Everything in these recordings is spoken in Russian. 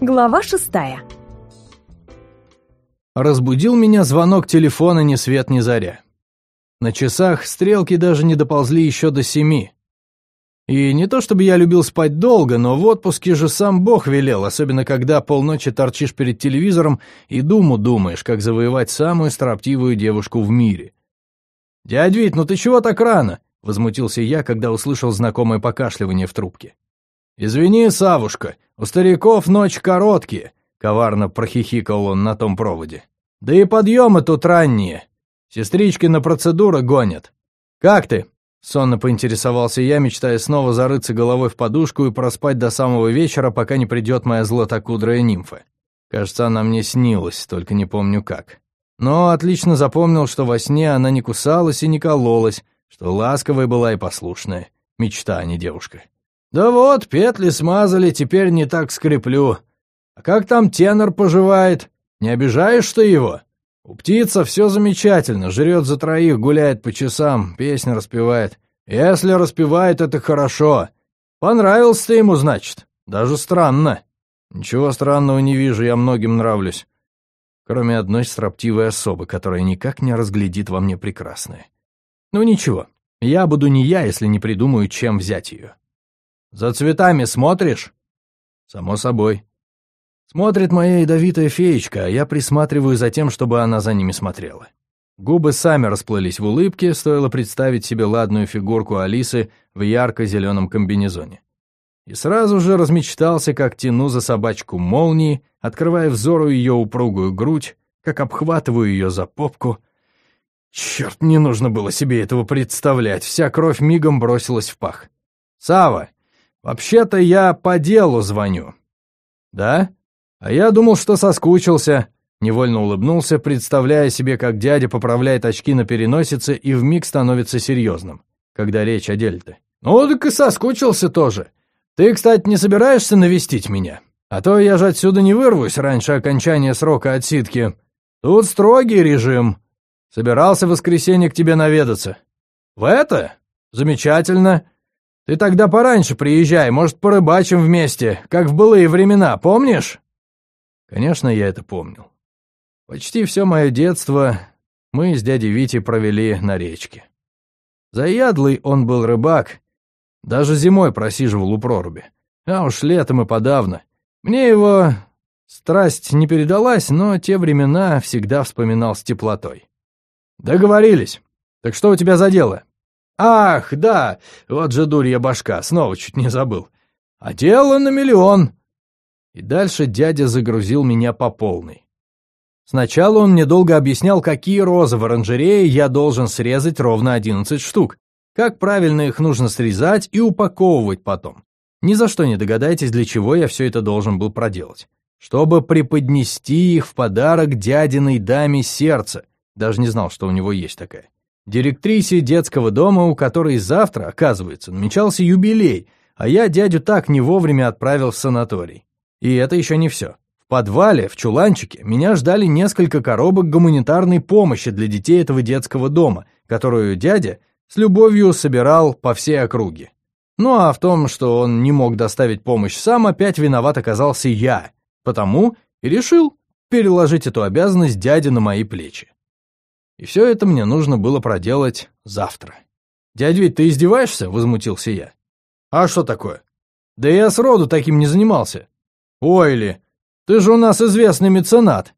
Глава шестая. Разбудил меня звонок телефона ни свет ни заря. На часах стрелки даже не доползли еще до семи. И не то чтобы я любил спать долго, но в отпуске же сам Бог велел, особенно когда полночи торчишь перед телевизором и думу думаешь, как завоевать самую строптивую девушку в мире. «Дядь Вить, ну ты чего так рано?» — возмутился я, когда услышал знакомое покашливание в трубке. «Извини, Савушка, у стариков ночь короткие», — коварно прохихикал он на том проводе. «Да и подъемы тут ранние. Сестрички на процедуры гонят. Как ты?» Сонно поинтересовался я, мечтая снова зарыться головой в подушку и проспать до самого вечера, пока не придет моя златокудрая нимфа. Кажется, она мне снилась, только не помню как. Но отлично запомнил, что во сне она не кусалась и не кололась, что ласковая была и послушная. Мечта, а не девушка. «Да вот, петли смазали, теперь не так скреплю. А как там тенор поживает? Не обижаешь ты его?» У птица все замечательно, жрет за троих, гуляет по часам, песни распевает. Если распевает, это хорошо. Понравился ты ему, значит. Даже странно. Ничего странного не вижу, я многим нравлюсь. Кроме одной строптивой особы, которая никак не разглядит во мне прекрасное. Ну ничего, я буду не я, если не придумаю, чем взять ее. За цветами смотришь? Само собой. Смотрит моя ядовитая феечка, а я присматриваю за тем, чтобы она за ними смотрела. Губы сами расплылись в улыбке, стоило представить себе ладную фигурку Алисы в ярко-зеленом комбинезоне. И сразу же размечтался, как тяну за собачку молнии, открывая взору ее упругую грудь, как обхватываю ее за попку. Черт, не нужно было себе этого представлять, вся кровь мигом бросилась в пах. Сава, вообще-то я по делу звоню. Да? А я думал, что соскучился. Невольно улыбнулся, представляя себе, как дядя поправляет очки на переносице и вмиг становится серьезным, когда речь о дельте. «Ну, так и соскучился тоже. Ты, кстати, не собираешься навестить меня? А то я же отсюда не вырвусь раньше окончания срока отсидки. Тут строгий режим. Собирался в воскресенье к тебе наведаться. В это? Замечательно. Ты тогда пораньше приезжай, может, порыбачим вместе, как в былые времена, помнишь?» Конечно, я это помнил. Почти все мое детство мы с дядей Витей провели на речке. Заядлый он был рыбак, даже зимой просиживал у проруби. А уж летом и подавно. Мне его страсть не передалась, но те времена всегда вспоминал с теплотой. Договорились. Так что у тебя за дело? Ах, да, вот же дурья башка, снова чуть не забыл. А дело на миллион. И дальше дядя загрузил меня по полной. Сначала он мне долго объяснял, какие розы в оранжерее я должен срезать ровно 11 штук, как правильно их нужно срезать и упаковывать потом. Ни за что не догадайтесь, для чего я все это должен был проделать. Чтобы преподнести их в подарок дядиной даме сердца. Даже не знал, что у него есть такая. Директрисе детского дома, у которой завтра, оказывается, намечался юбилей, а я дядю так не вовремя отправил в санаторий. И это еще не все. В подвале, в чуланчике, меня ждали несколько коробок гуманитарной помощи для детей этого детского дома, которую дядя с любовью собирал по всей округе. Ну а в том, что он не мог доставить помощь сам, опять виноват оказался я, потому и решил переложить эту обязанность дяде на мои плечи. И все это мне нужно было проделать завтра. «Дядь ведь ты издеваешься?» — возмутился я. «А что такое?» «Да я сроду таким не занимался. «Ойли, ты же у нас известный меценат!»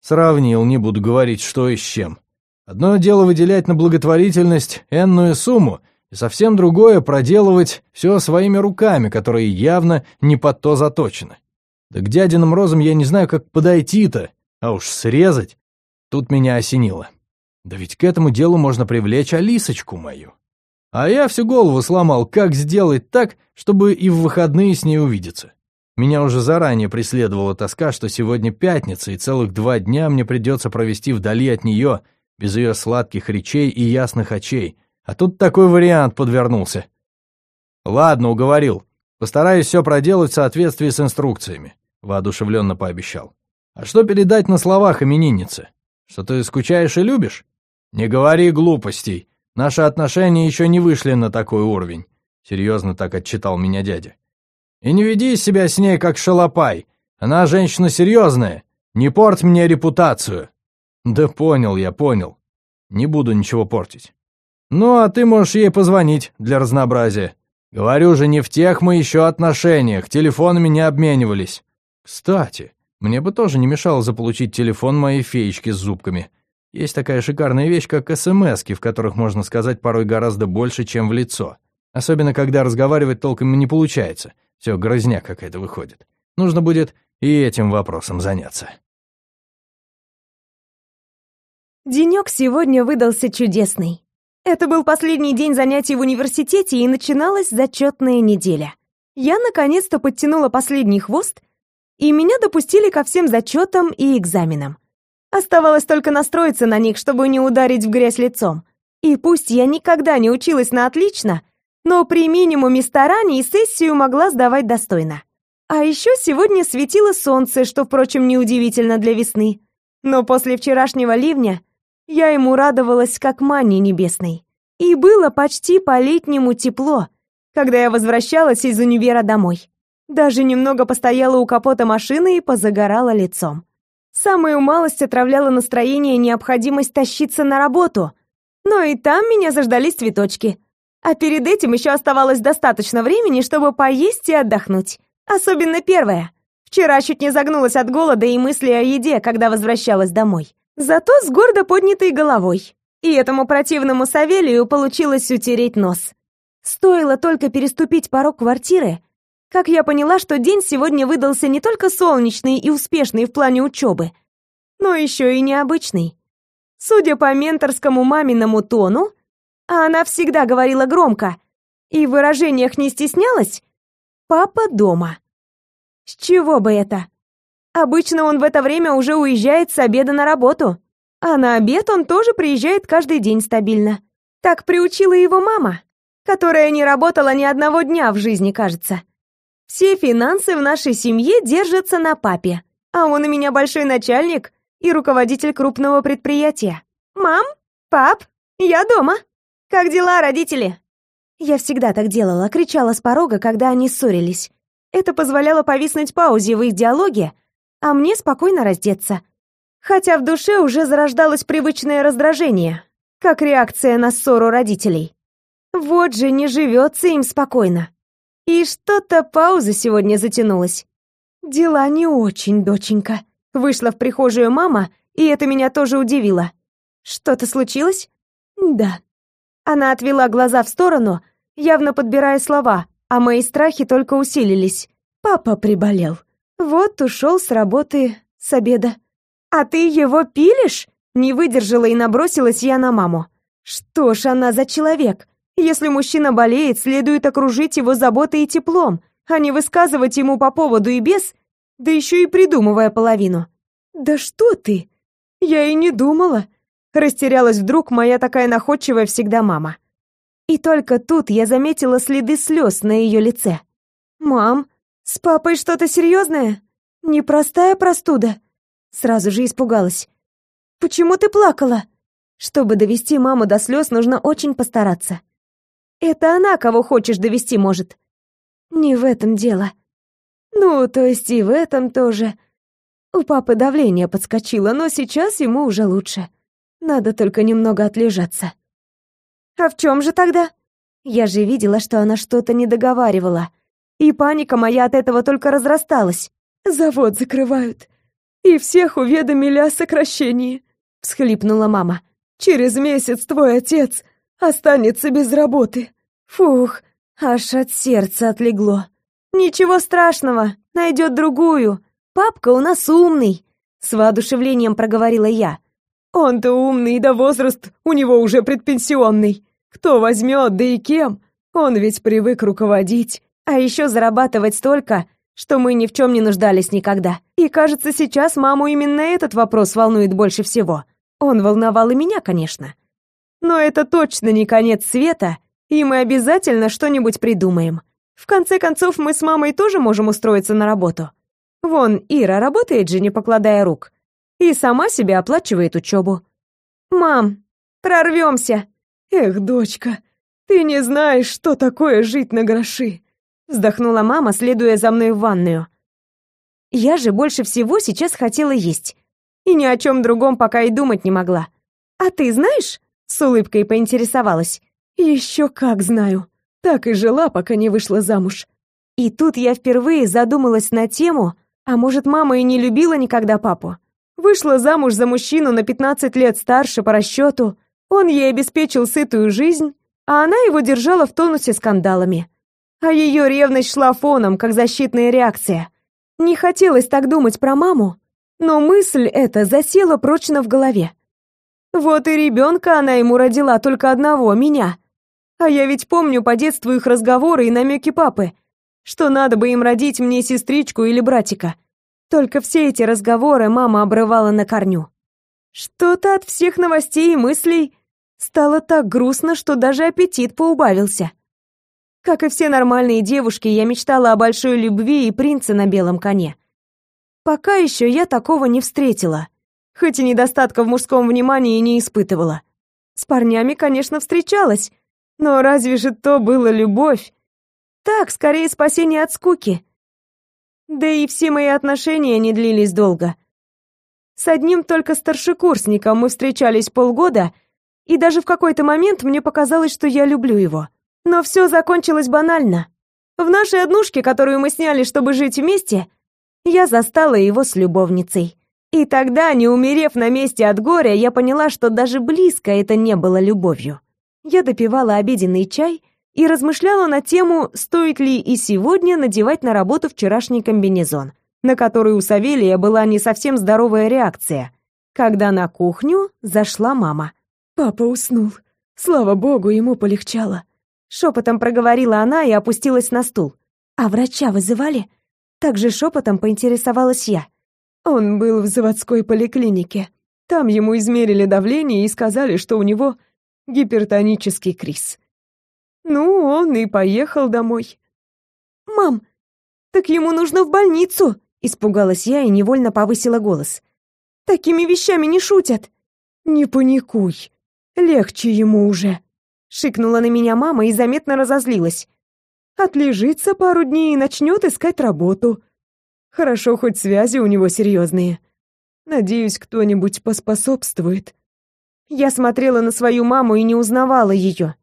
Сравнил, не буду говорить, что и с чем. Одно дело выделять на благотворительность энную сумму, и совсем другое — проделывать все своими руками, которые явно не под то заточены. Да к дядиным розам я не знаю, как подойти-то, а уж срезать. Тут меня осенило. Да ведь к этому делу можно привлечь Алисочку мою. А я всю голову сломал, как сделать так, чтобы и в выходные с ней увидеться. Меня уже заранее преследовала тоска, что сегодня пятница, и целых два дня мне придется провести вдали от нее, без ее сладких речей и ясных очей. А тут такой вариант подвернулся. Ладно, уговорил. Постараюсь все проделать в соответствии с инструкциями, воодушевленно пообещал. А что передать на словах имениннице? Что ты скучаешь и любишь? Не говори глупостей. Наши отношения еще не вышли на такой уровень. Серьезно так отчитал меня дядя. И не веди себя с ней, как шалопай. Она женщина серьезная. Не порть мне репутацию». «Да понял я, понял. Не буду ничего портить. Ну, а ты можешь ей позвонить для разнообразия. Говорю же, не в тех мы еще отношениях, телефонами не обменивались. Кстати, мне бы тоже не мешало заполучить телефон моей феечки с зубками. Есть такая шикарная вещь, как СМСки, в которых можно сказать порой гораздо больше, чем в лицо. Особенно, когда разговаривать толком не получается. Все, грызня какая-то выходит. Нужно будет и этим вопросом заняться. Денек сегодня выдался чудесный. Это был последний день занятий в университете, и начиналась зачетная неделя. Я наконец-то подтянула последний хвост, и меня допустили ко всем зачетам и экзаменам. Оставалось только настроиться на них, чтобы не ударить в грязь лицом. И пусть я никогда не училась на отлично, но при минимуме стараний сессию могла сдавать достойно. А еще сегодня светило солнце, что, впрочем, неудивительно для весны. Но после вчерашнего ливня я ему радовалась как манне небесной. И было почти по-летнему тепло, когда я возвращалась из универа домой. Даже немного постояла у капота машины и позагорала лицом. Самую малость отравляла настроение необходимость тащиться на работу. Но и там меня заждались цветочки. А перед этим еще оставалось достаточно времени, чтобы поесть и отдохнуть. Особенно первое. Вчера чуть не загнулась от голода и мысли о еде, когда возвращалась домой. Зато с гордо поднятой головой. И этому противному Савелию получилось утереть нос. Стоило только переступить порог квартиры, как я поняла, что день сегодня выдался не только солнечный и успешный в плане учебы, но еще и необычный. Судя по менторскому маминому тону, а она всегда говорила громко и в выражениях не стеснялась, папа дома. С чего бы это? Обычно он в это время уже уезжает с обеда на работу, а на обед он тоже приезжает каждый день стабильно. Так приучила его мама, которая не работала ни одного дня в жизни, кажется. Все финансы в нашей семье держатся на папе, а он у меня большой начальник и руководитель крупного предприятия. Мам, пап, я дома. Как дела, родители? Я всегда так делала, кричала с порога, когда они ссорились. Это позволяло повиснуть паузе в их диалоге, а мне спокойно раздеться. Хотя в душе уже зарождалось привычное раздражение, как реакция на ссору родителей. Вот же не живется им спокойно. И что-то пауза сегодня затянулась. Дела не очень, доченька. Вышла в прихожую мама, и это меня тоже удивило. Что-то случилось? Да. Она отвела глаза в сторону, явно подбирая слова, а мои страхи только усилились. Папа приболел. Вот ушел с работы с обеда. А ты его пилишь? Не выдержала и набросилась я на маму. Что ж она за человек? Если мужчина болеет, следует окружить его заботой и теплом, а не высказывать ему по поводу и без, да еще и придумывая половину. Да что ты? Я и не думала. Растерялась вдруг моя такая находчивая всегда мама. И только тут я заметила следы слез на ее лице. «Мам, «С папой что-то серьезное? Непростая простуда?» Сразу же испугалась. «Почему ты плакала?» Чтобы довести маму до слез, нужно очень постараться. Это она кого хочешь довести может. Не в этом дело. Ну, то есть и в этом тоже. У папы давление подскочило, но сейчас ему уже лучше. Надо только немного отлежаться. А в чем же тогда? Я же видела, что она что-то не договаривала. И паника моя от этого только разрасталась. Завод закрывают. И всех уведомили о сокращении, всхлипнула мама. Через месяц твой отец останется без работы. Фух, аж от сердца отлегло. Ничего страшного, найдет другую. Папка у нас умный, с воодушевлением проговорила я. Он-то умный, да возраст у него уже предпенсионный. Кто возьмет, да и кем? Он ведь привык руководить. А еще зарабатывать столько, что мы ни в чем не нуждались никогда. И кажется, сейчас маму именно этот вопрос волнует больше всего. Он волновал и меня, конечно. Но это точно не конец света, и мы обязательно что-нибудь придумаем. В конце концов, мы с мамой тоже можем устроиться на работу. Вон, Ира работает же, не покладая рук. И сама себе оплачивает учебу. «Мам, прорвемся!» «Эх, дочка, ты не знаешь, что такое жить на гроши!» Вздохнула мама, следуя за мной в ванную. Я же больше всего сейчас хотела есть. И ни о чем другом пока и думать не могла. «А ты знаешь?» — с улыбкой поинтересовалась. «Еще как знаю. Так и жила, пока не вышла замуж». И тут я впервые задумалась на тему, а может, мама и не любила никогда папу. Вышла замуж за мужчину на 15 лет старше по расчету, он ей обеспечил сытую жизнь, а она его держала в тонусе скандалами. А ее ревность шла фоном, как защитная реакция. Не хотелось так думать про маму, но мысль эта засела прочно в голове. Вот и ребенка она ему родила только одного, меня. А я ведь помню по детству их разговоры и намеки папы, что надо бы им родить мне сестричку или братика. Только все эти разговоры мама обрывала на корню. Что-то от всех новостей и мыслей стало так грустно, что даже аппетит поубавился. Как и все нормальные девушки, я мечтала о большой любви и принце на белом коне. Пока еще я такого не встретила, хоть и недостатка в мужском внимании не испытывала. С парнями, конечно, встречалась, но разве же то было любовь? Так, скорее спасение от скуки. Да и все мои отношения не длились долго. С одним только старшекурсником мы встречались полгода, и даже в какой-то момент мне показалось, что я люблю его. Но все закончилось банально. В нашей однушке, которую мы сняли, чтобы жить вместе, я застала его с любовницей. И тогда, не умерев на месте от горя, я поняла, что даже близко это не было любовью. Я допивала обеденный чай и размышляла на тему, стоит ли и сегодня надевать на работу вчерашний комбинезон, на который у Савелия была не совсем здоровая реакция, когда на кухню зашла мама. Папа уснул. Слава богу, ему полегчало. Шепотом проговорила она и опустилась на стул. «А врача вызывали?» Также шепотом поинтересовалась я. Он был в заводской поликлинике. Там ему измерили давление и сказали, что у него гипертонический криз. Ну, он и поехал домой. «Мам, так ему нужно в больницу!» Испугалась я и невольно повысила голос. «Такими вещами не шутят!» «Не паникуй, легче ему уже!» Шикнула на меня мама и заметно разозлилась. Отлежится пару дней и начнет искать работу. Хорошо, хоть связи у него серьезные. Надеюсь, кто-нибудь поспособствует. Я смотрела на свою маму и не узнавала ее.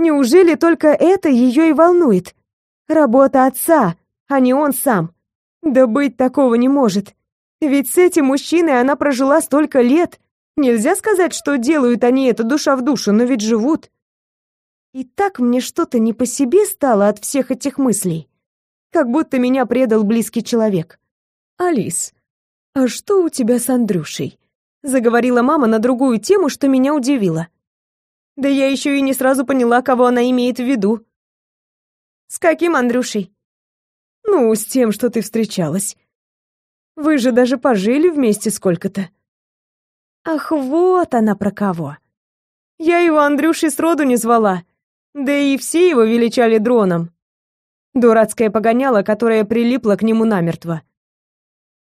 Неужели только это ее и волнует? Работа отца, а не он сам. Да быть такого не может. Ведь с этим мужчиной она прожила столько лет. Нельзя сказать, что делают они это душа в душу, но ведь живут. И так мне что-то не по себе стало от всех этих мыслей. Как будто меня предал близкий человек. «Алис, а что у тебя с Андрюшей?» Заговорила мама на другую тему, что меня удивило. Да я еще и не сразу поняла, кого она имеет в виду. «С каким Андрюшей?» «Ну, с тем, что ты встречалась. Вы же даже пожили вместе сколько-то». «Ах, вот она про кого!» Я его Андрюшей сроду не звала. Да и все его величали дроном. Дурацкая погоняла, которая прилипла к нему намертво.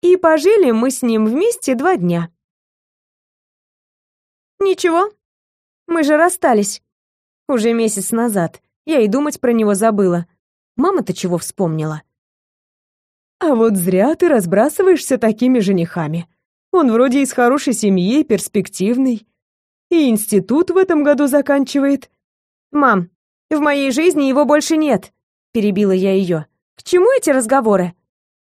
И пожили мы с ним вместе два дня. Ничего, мы же расстались. Уже месяц назад. Я и думать про него забыла. Мама-то чего вспомнила? А вот зря ты разбрасываешься такими женихами. Он вроде из хорошей семьи, перспективный. И институт в этом году заканчивает. Мам, в моей жизни его больше нет, перебила я ее. К чему эти разговоры?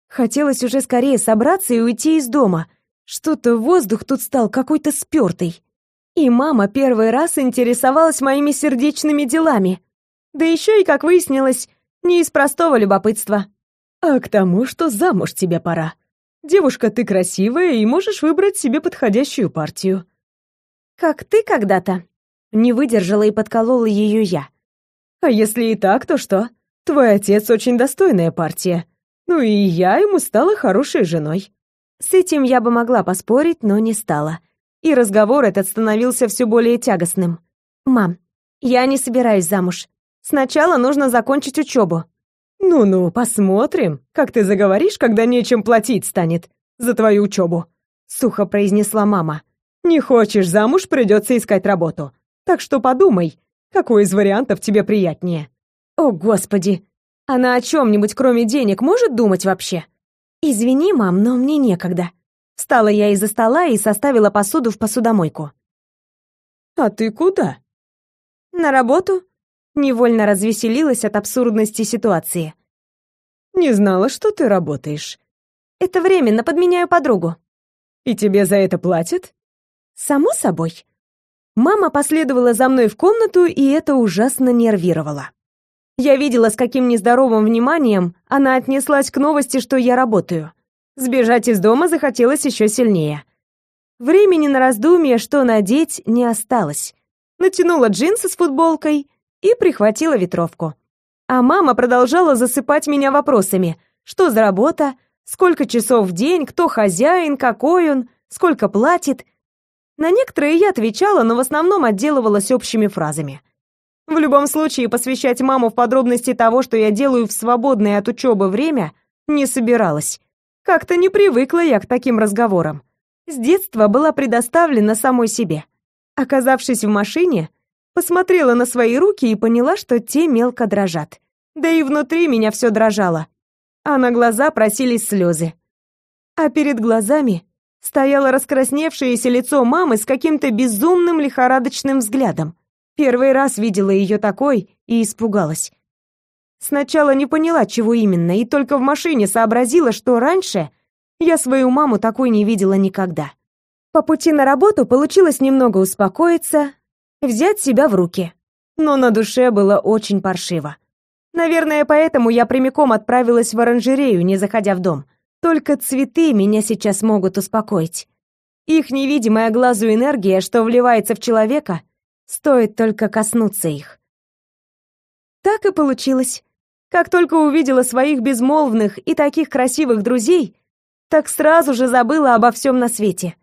Хотелось уже скорее собраться и уйти из дома. Что-то воздух тут стал какой-то спёртый. И мама первый раз интересовалась моими сердечными делами. Да еще и, как выяснилось, не из простого любопытства. А к тому, что замуж тебе пора. Девушка, ты красивая и можешь выбрать себе подходящую партию. Как ты когда-то. Не выдержала и подколола ее я. А если и так, то что? Твой отец очень достойная партия. Ну и я ему стала хорошей женой. С этим я бы могла поспорить, но не стала. И разговор этот становился все более тягостным. «Мам, я не собираюсь замуж. Сначала нужно закончить учебу». «Ну-ну, посмотрим, как ты заговоришь, когда нечем платить станет за твою учебу», — сухо произнесла мама. «Не хочешь замуж, придется искать работу. Так что подумай, какой из вариантов тебе приятнее? О, господи! Она о чем-нибудь, кроме денег, может думать вообще? «Извини, мам, но мне некогда». Встала я из-за стола и составила посуду в посудомойку. «А ты куда?» «На работу?» Невольно развеселилась от абсурдности ситуации. «Не знала, что ты работаешь». «Это временно, подменяю подругу». «И тебе за это платят?» «Само собой». Мама последовала за мной в комнату, и это ужасно нервировало. Я видела, с каким нездоровым вниманием она отнеслась к новости, что я работаю. Сбежать из дома захотелось еще сильнее. Времени на раздумье, что надеть, не осталось. Натянула джинсы с футболкой и прихватила ветровку. А мама продолжала засыпать меня вопросами. Что за работа? Сколько часов в день? Кто хозяин? Какой он? Сколько платит? На некоторые я отвечала, но в основном отделывалась общими фразами. В любом случае, посвящать маму в подробности того, что я делаю в свободное от учебы время, не собиралась. Как-то не привыкла я к таким разговорам. С детства была предоставлена самой себе. Оказавшись в машине, посмотрела на свои руки и поняла, что те мелко дрожат. Да и внутри меня все дрожало. А на глаза просились слезы. А перед глазами стояло раскрасневшееся лицо мамы с каким-то безумным лихорадочным взглядом. Первый раз видела ее такой и испугалась. Сначала не поняла, чего именно, и только в машине сообразила, что раньше я свою маму такой не видела никогда. По пути на работу получилось немного успокоиться, взять себя в руки. Но на душе было очень паршиво. Наверное, поэтому я прямиком отправилась в оранжерею, не заходя в дом. Только цветы меня сейчас могут успокоить. Их невидимая глазу энергия, что вливается в человека, Стоит только коснуться их. Так и получилось. Как только увидела своих безмолвных и таких красивых друзей, так сразу же забыла обо всем на свете.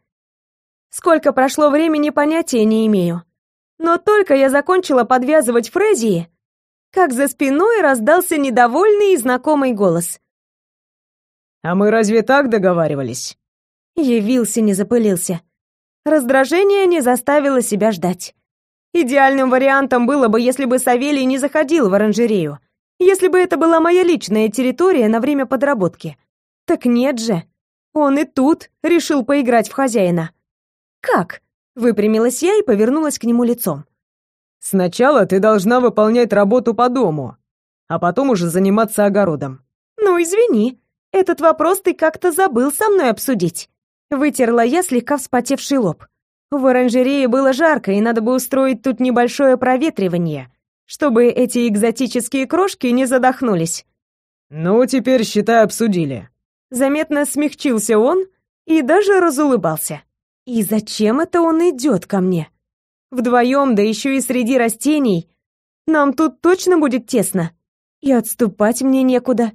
Сколько прошло времени, понятия не имею. Но только я закончила подвязывать фрезии, как за спиной раздался недовольный и знакомый голос. «А мы разве так договаривались?» Явился, не запылился. Раздражение не заставило себя ждать. Идеальным вариантом было бы, если бы Савелий не заходил в оранжерею, если бы это была моя личная территория на время подработки. Так нет же. Он и тут решил поиграть в хозяина. Как? Выпрямилась я и повернулась к нему лицом. Сначала ты должна выполнять работу по дому, а потом уже заниматься огородом. Ну, извини. Этот вопрос ты как-то забыл со мной обсудить. Вытерла я слегка вспотевший лоб. В оранжерее было жарко, и надо бы устроить тут небольшое проветривание, чтобы эти экзотические крошки не задохнулись. «Ну, теперь, считай, обсудили». Заметно смягчился он и даже разулыбался. «И зачем это он идет ко мне? Вдвоем, да еще и среди растений. Нам тут точно будет тесно. И отступать мне некуда.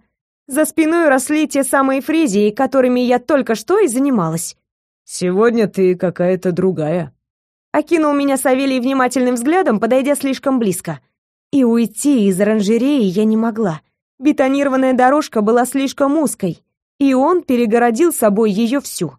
За спиной росли те самые фрезии, которыми я только что и занималась. Сегодня ты какая-то другая. Окинул меня Савелий внимательным взглядом, подойдя слишком близко. И уйти из оранжереи я не могла. Бетонированная дорожка была слишком узкой, и он перегородил собой ее всю.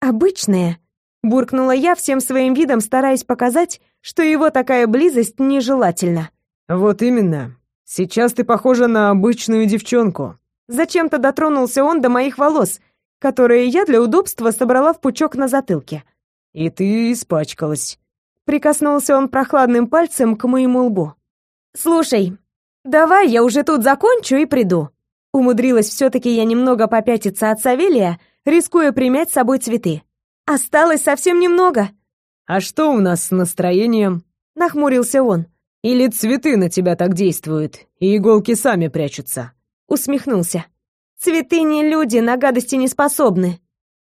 «Обычная», — буркнула я всем своим видом, стараясь показать, что его такая близость нежелательна. «Вот именно. Сейчас ты похожа на обычную девчонку». Зачем-то дотронулся он до моих волос, которые я для удобства собрала в пучок на затылке. «И ты испачкалась». Прикоснулся он прохладным пальцем к моему лбу. «Слушай, давай я уже тут закончу и приду». Умудрилась все-таки я немного попятиться от Савелия, рискуя примять с собой цветы. «Осталось совсем немного». «А что у нас с настроением?» Нахмурился он. «Или цветы на тебя так действуют, и иголки сами прячутся?» Усмехнулся. Цветы не люди, на гадости не способны.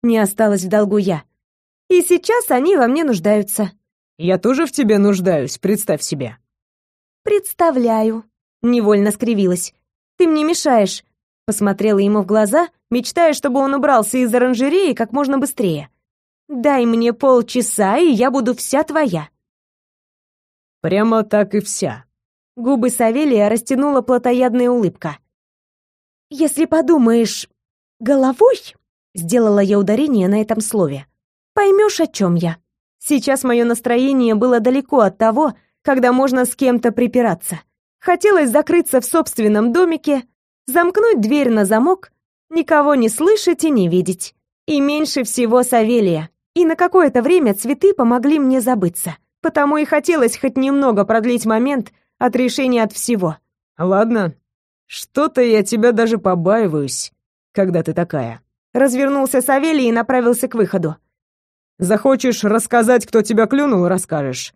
Не осталось в долгу я. И сейчас они во мне нуждаются. Я тоже в тебе нуждаюсь, представь себе. Представляю. Невольно скривилась. Ты мне мешаешь. Посмотрела ему в глаза, мечтая, чтобы он убрался из оранжереи как можно быстрее. Дай мне полчаса, и я буду вся твоя. Прямо так и вся. Губы Савелия растянула плотоядная улыбка. «Если подумаешь головой», — сделала я ударение на этом слове, «поймешь, о чем я. Сейчас мое настроение было далеко от того, когда можно с кем-то припираться. Хотелось закрыться в собственном домике, замкнуть дверь на замок Никого не слышать и не видеть. И меньше всего Савелия. И на какое-то время цветы помогли мне забыться. Потому и хотелось хоть немного продлить момент от решения от всего. «Ладно, что-то я тебя даже побаиваюсь, когда ты такая». Развернулся Савелий и направился к выходу. «Захочешь рассказать, кто тебя клюнул, расскажешь.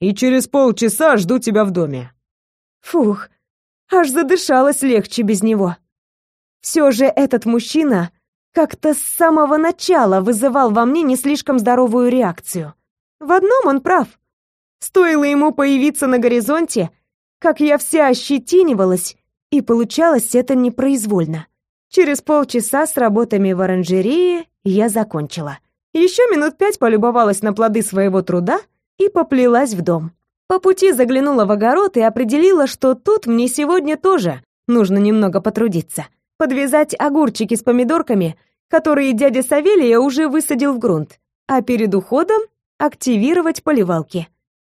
И через полчаса жду тебя в доме». Фух, аж задышалось легче без него. Все же этот мужчина как-то с самого начала вызывал во мне не слишком здоровую реакцию. В одном он прав. Стоило ему появиться на горизонте, как я вся ощетинивалась, и получалось это непроизвольно. Через полчаса с работами в оранжерее я закончила. Еще минут пять полюбовалась на плоды своего труда и поплелась в дом. По пути заглянула в огород и определила, что тут мне сегодня тоже нужно немного потрудиться подвязать огурчики с помидорками, которые дядя Савелия уже высадил в грунт, а перед уходом активировать поливалки.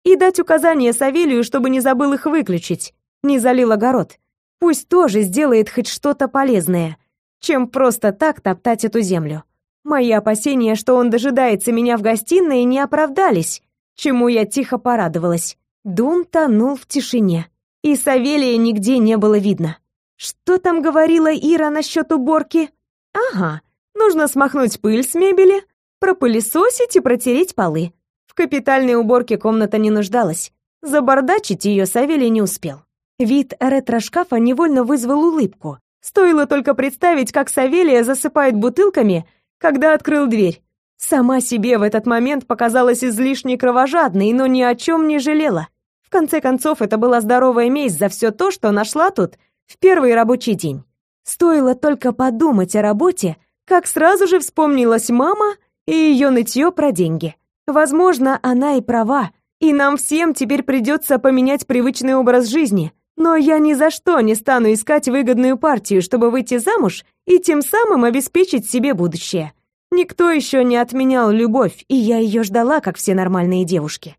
И дать указание Савелию, чтобы не забыл их выключить, не залил огород. Пусть тоже сделает хоть что-то полезное, чем просто так топтать эту землю. Мои опасения, что он дожидается меня в гостиной, не оправдались, чему я тихо порадовалась. Дом тонул в тишине, и Савелия нигде не было видно. Что там говорила Ира насчет уборки? Ага, нужно смахнуть пыль с мебели, пропылесосить и протереть полы. В капитальной уборке комната не нуждалась. Забардачить ее Савелий не успел. Вид ретро-шкафа невольно вызвал улыбку. Стоило только представить, как Савелия засыпает бутылками, когда открыл дверь. Сама себе в этот момент показалась излишне кровожадной, но ни о чем не жалела. В конце концов, это была здоровая месть за все то, что нашла тут в первый рабочий день. Стоило только подумать о работе, как сразу же вспомнилась мама и ее нытье про деньги. Возможно, она и права, и нам всем теперь придется поменять привычный образ жизни. Но я ни за что не стану искать выгодную партию, чтобы выйти замуж и тем самым обеспечить себе будущее. Никто еще не отменял любовь, и я ее ждала, как все нормальные девушки.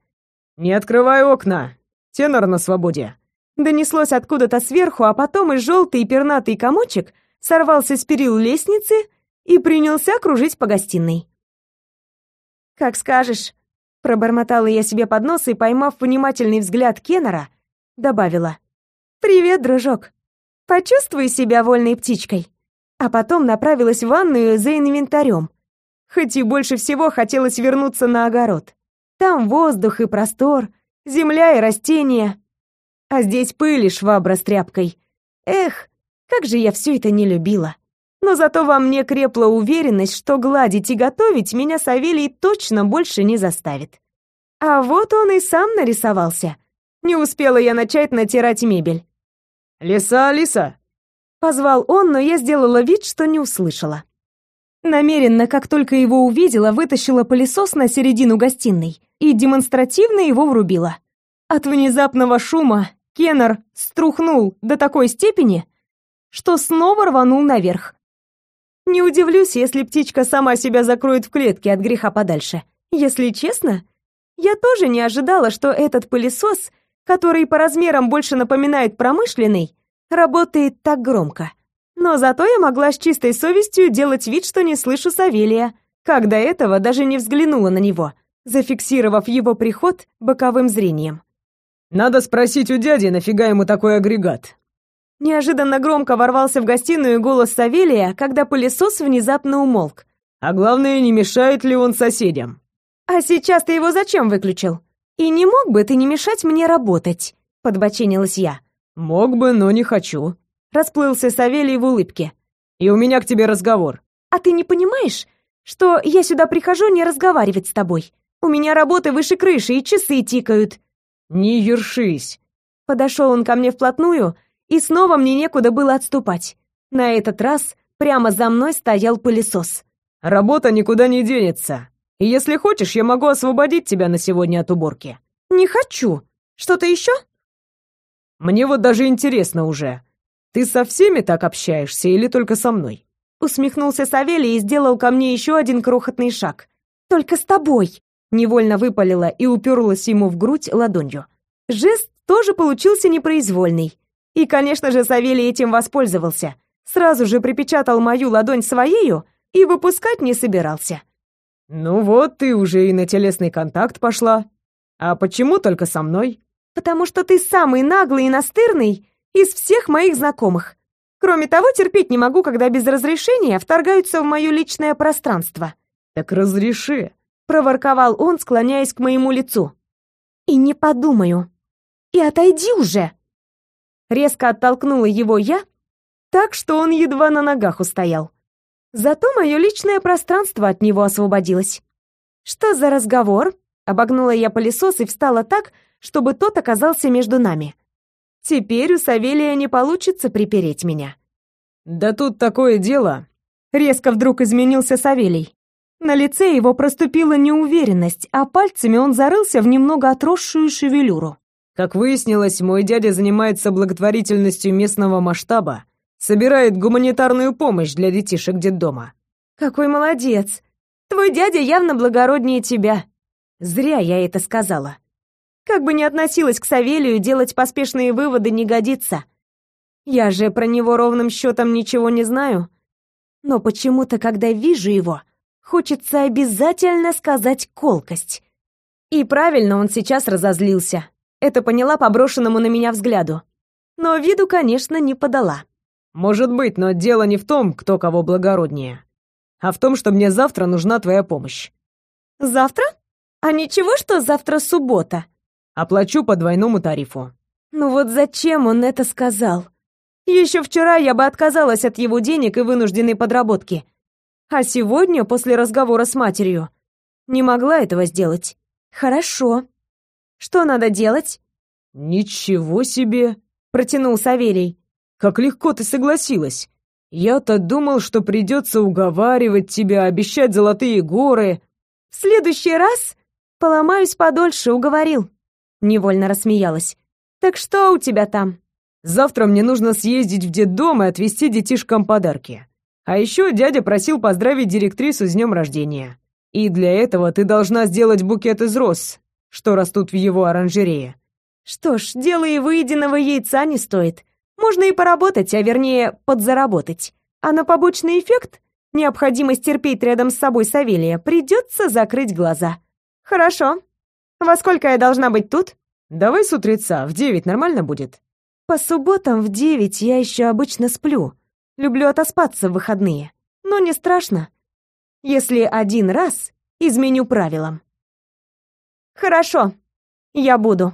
«Не открывай окна! Тенор на свободе!» Донеслось откуда-то сверху, а потом и желтый пернатый комочек сорвался с перил лестницы и принялся кружить по гостиной. «Как скажешь», — пробормотала я себе под нос и, поймав внимательный взгляд Кеннера, добавила. «Привет, дружок. Почувствуй себя вольной птичкой». А потом направилась в ванную за инвентарем. Хоть и больше всего хотелось вернуться на огород. Там воздух и простор, земля и растения, а здесь пыль и швабра с тряпкой. Эх, как же я все это не любила. Но зато во мне крепла уверенность, что гладить и готовить меня Савелий точно больше не заставит. А вот он и сам нарисовался. Не успела я начать натирать мебель. «Лиса, Лиса!» Позвал он, но я сделала вид, что не услышала. Намеренно, как только его увидела, вытащила пылесос на середину гостиной и демонстративно его врубила. От внезапного шума Кеннер струхнул до такой степени, что снова рванул наверх. Не удивлюсь, если птичка сама себя закроет в клетке от греха подальше. Если честно, я тоже не ожидала, что этот пылесос, который по размерам больше напоминает промышленный, работает так громко. Но зато я могла с чистой совестью делать вид, что не слышу Савелия, как до этого даже не взглянула на него, зафиксировав его приход боковым зрением. Надо спросить у дяди, нафига ему такой агрегат. Неожиданно громко ворвался в гостиную голос Савелия, когда пылесос внезапно умолк. А главное, не мешает ли он соседям? А сейчас ты его зачем выключил? И не мог бы ты не мешать мне работать? Подбоченилась я. Мог бы, но не хочу. Расплылся Савелий в улыбке. И у меня к тебе разговор. А ты не понимаешь, что я сюда прихожу не разговаривать с тобой? У меня работы выше крыши и часы тикают. «Не ершись!» Подошел он ко мне вплотную, и снова мне некуда было отступать. На этот раз прямо за мной стоял пылесос. «Работа никуда не денется. И если хочешь, я могу освободить тебя на сегодня от уборки». «Не хочу. Что-то еще?» «Мне вот даже интересно уже. Ты со всеми так общаешься или только со мной?» Усмехнулся Савелий и сделал ко мне еще один крохотный шаг. «Только с тобой!» Невольно выпалила и уперлась ему в грудь ладонью. Жест тоже получился непроизвольный. И, конечно же, Савелий этим воспользовался. Сразу же припечатал мою ладонь своею и выпускать не собирался. «Ну вот, ты уже и на телесный контакт пошла. А почему только со мной?» «Потому что ты самый наглый и настырный из всех моих знакомых. Кроме того, терпеть не могу, когда без разрешения вторгаются в мое личное пространство». «Так разреши», — проворковал он, склоняясь к моему лицу. «И не подумаю. И отойди уже!» Резко оттолкнула его я, так что он едва на ногах устоял. Зато мое личное пространство от него освободилось. «Что за разговор?» — обогнула я пылесос и встала так, чтобы тот оказался между нами. Теперь у Савелия не получится припереть меня. «Да тут такое дело!» Резко вдруг изменился Савелий. На лице его проступила неуверенность, а пальцами он зарылся в немного отросшую шевелюру. Как выяснилось, мой дядя занимается благотворительностью местного масштаба собирает гуманитарную помощь для детишек детдома. Какой молодец. Твой дядя явно благороднее тебя. Зря я это сказала. Как бы ни относилась к Савелию, делать поспешные выводы не годится. Я же про него ровным счетом ничего не знаю. Но почему-то, когда вижу его, хочется обязательно сказать колкость. И правильно он сейчас разозлился. Это поняла по брошенному на меня взгляду. Но виду, конечно, не подала. Может быть, но дело не в том, кто кого благороднее, а в том, что мне завтра нужна твоя помощь. Завтра? А ничего, что завтра суббота? Оплачу по двойному тарифу. Ну вот зачем он это сказал? Еще вчера я бы отказалась от его денег и вынужденной подработки. А сегодня, после разговора с матерью, не могла этого сделать. Хорошо. Что надо делать? Ничего себе, протянул Савелий. Как легко ты согласилась. Я-то думал, что придется уговаривать тебя, обещать золотые горы. В следующий раз поломаюсь подольше, уговорил. Невольно рассмеялась. Так что у тебя там? Завтра мне нужно съездить в детдом и отвезти детишкам подарки. А еще дядя просил поздравить директрису с днем рождения. И для этого ты должна сделать букет из роз, что растут в его оранжерее. Что ж, дело и выеденного яйца не стоит. Можно и поработать, а вернее подзаработать. А на побочный эффект, необходимость терпеть рядом с собой Савелия, придется закрыть глаза. Хорошо. Во сколько я должна быть тут? Давай с утреца, в девять нормально будет? По субботам в девять я еще обычно сплю. Люблю отоспаться в выходные. Но не страшно, если один раз изменю правилам. Хорошо, я буду.